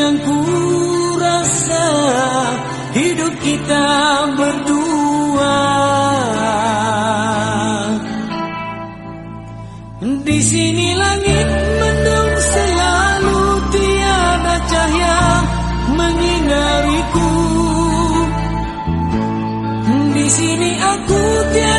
yang ku rasa hidup kita berdua. Di sini langit mendung selalu tiada cahaya menyinariku di sini aku tiada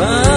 Bye.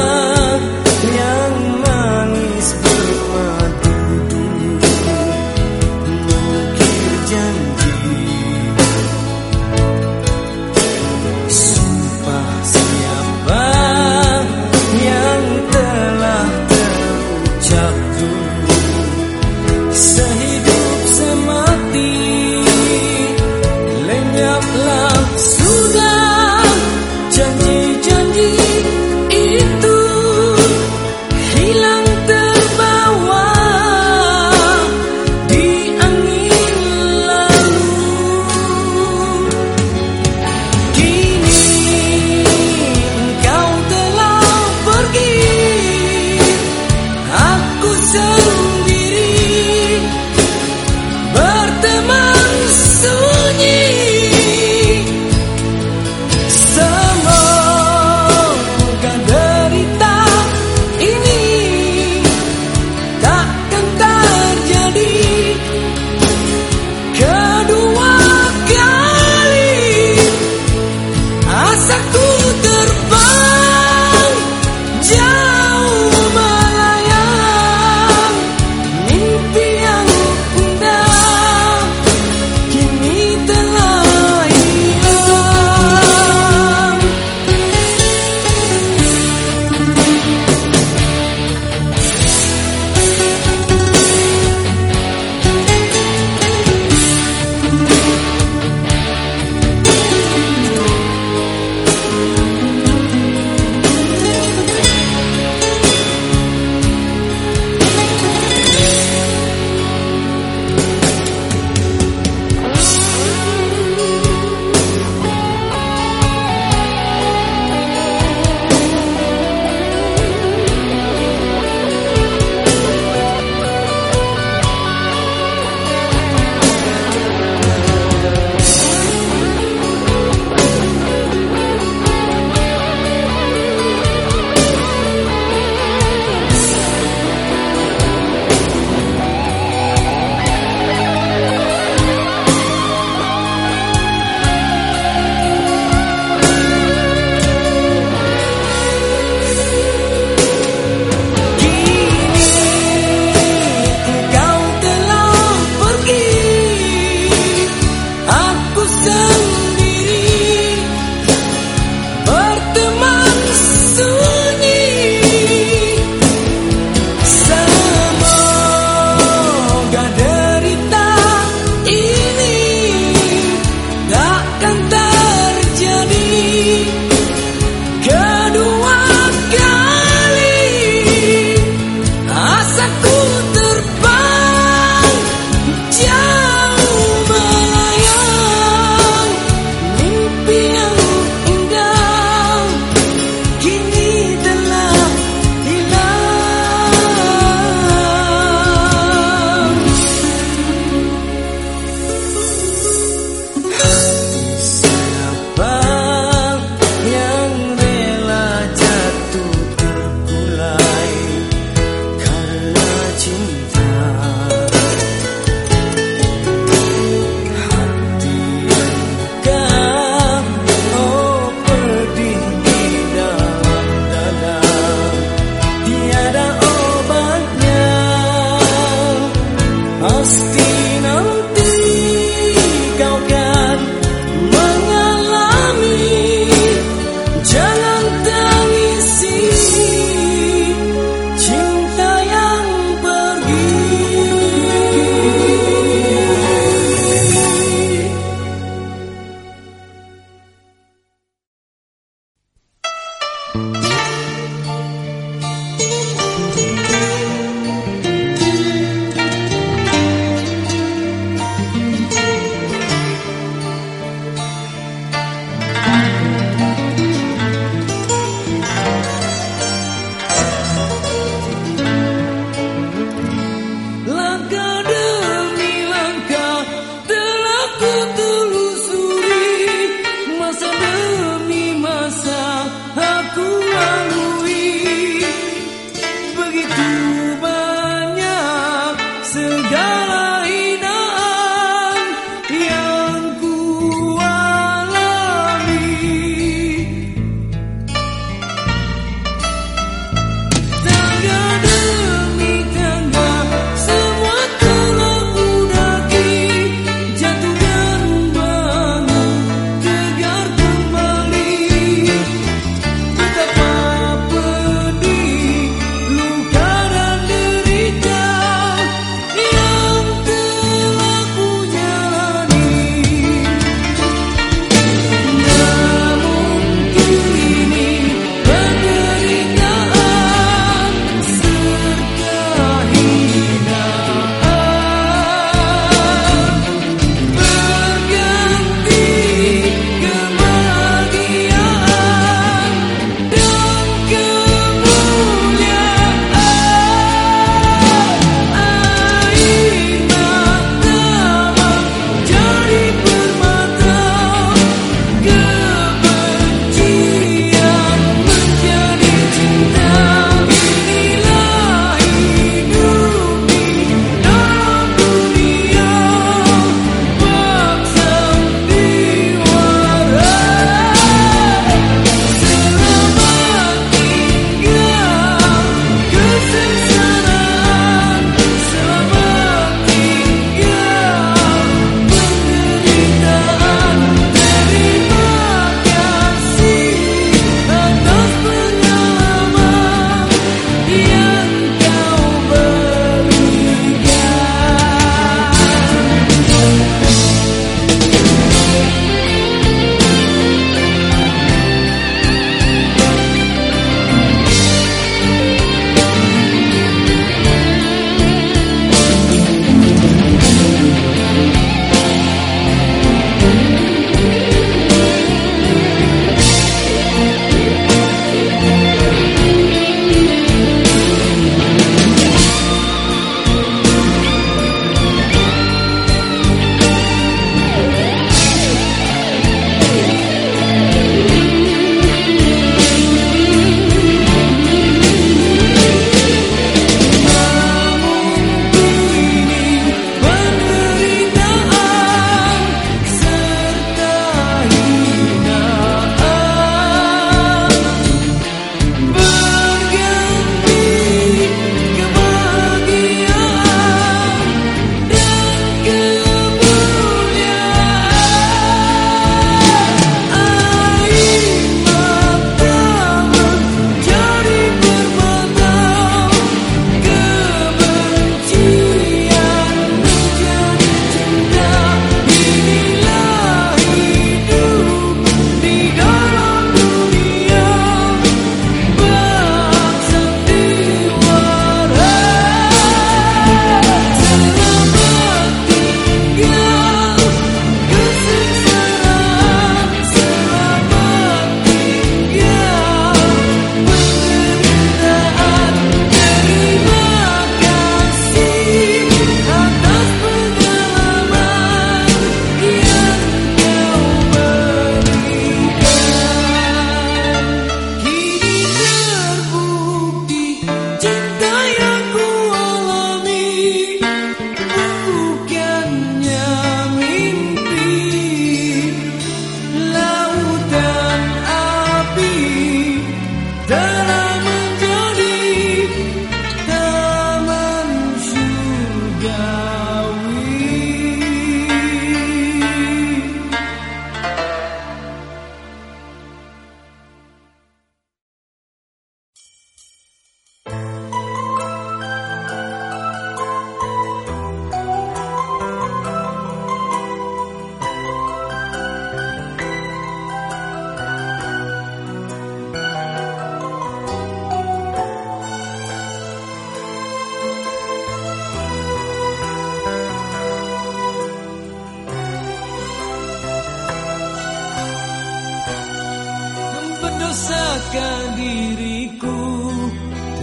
Diriku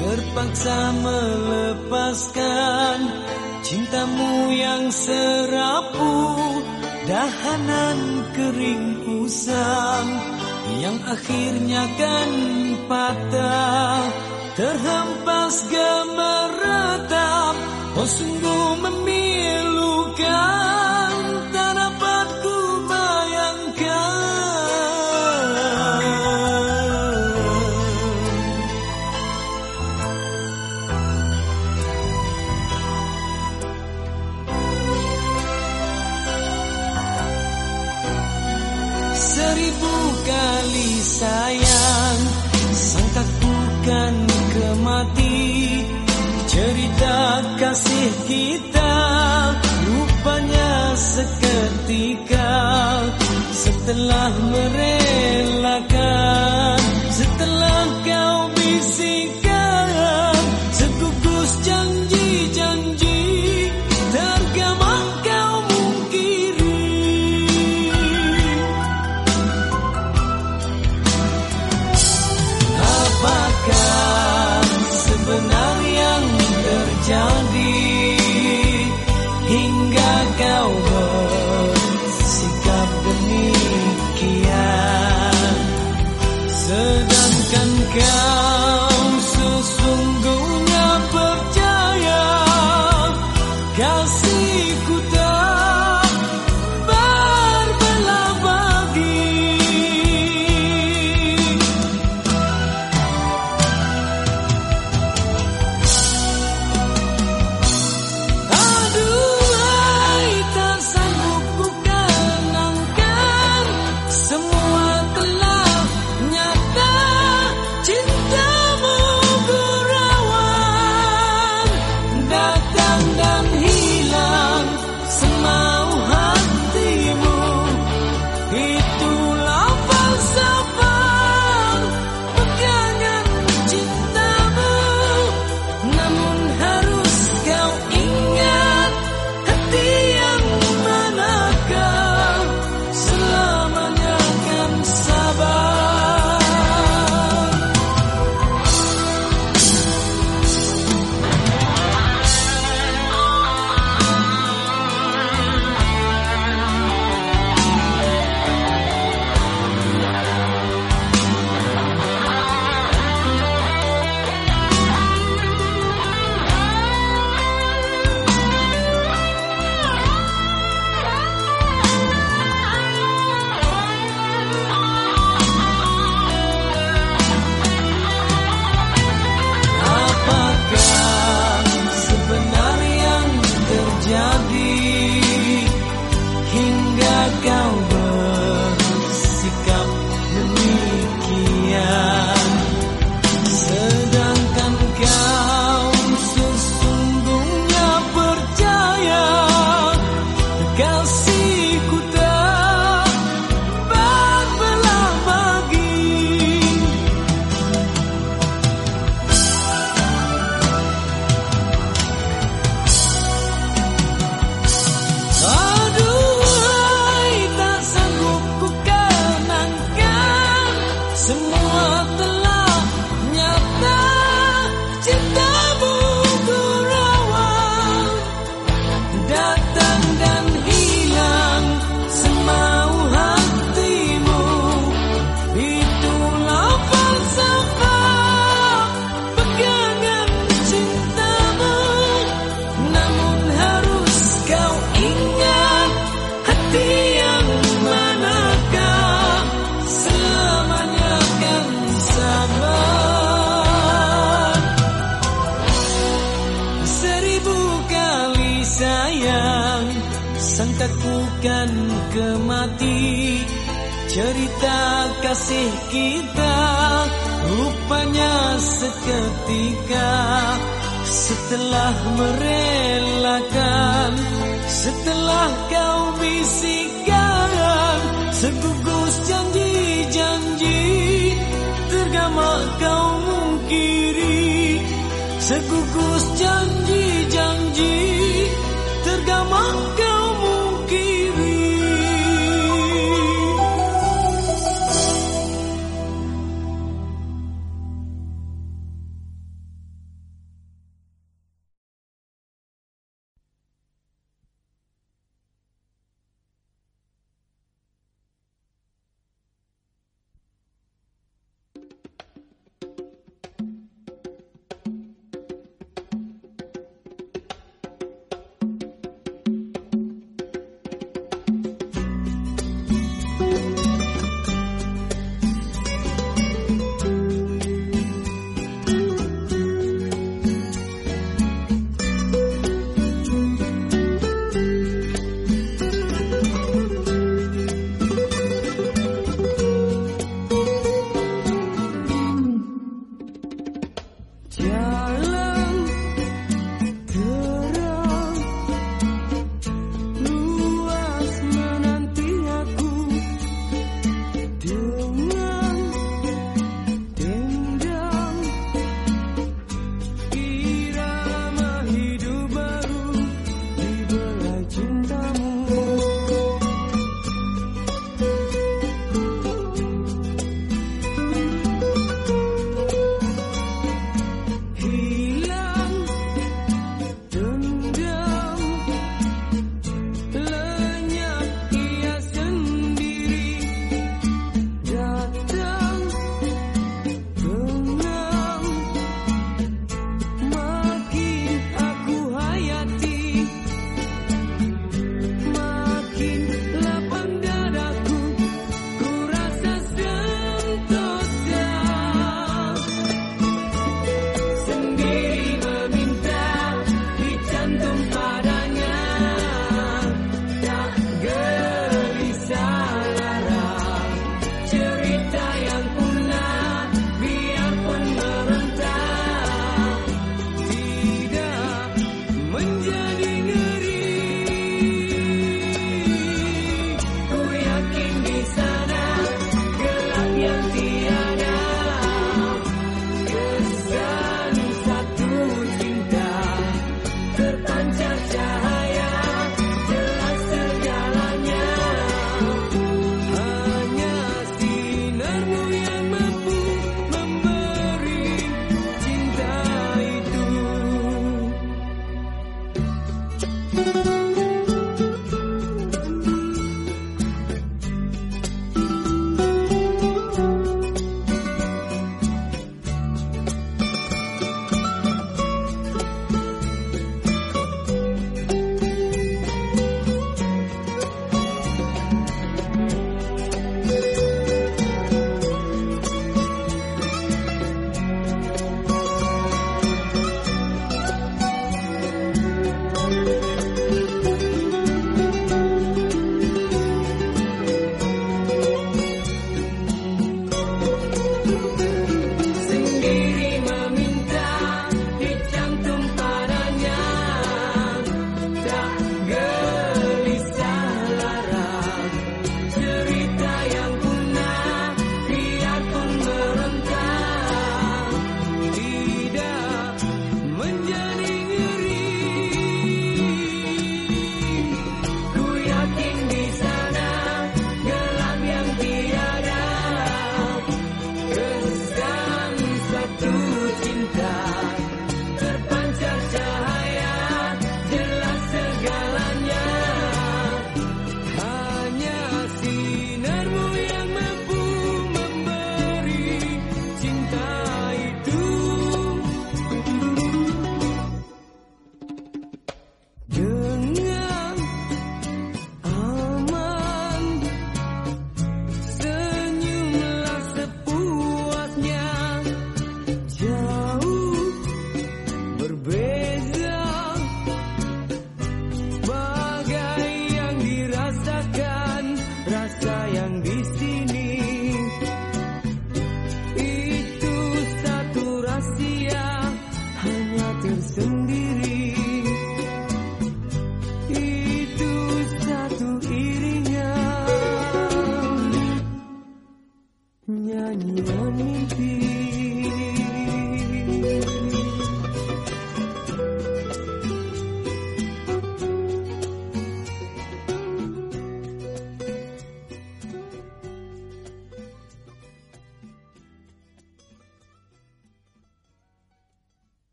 Terpaksa melepaskan Cintamu yang serapu Dahanan kering usang Yang akhirnya kan patah Terhempas gemeretap Oh seketika Setelah merelakan Sangka bukan kemati Cerita kasih kita. Rupanya seketika Setelah merelakan Setelah kau bisikan Segugus janji-janji Tergama kau mungkiri Segugus janji-janji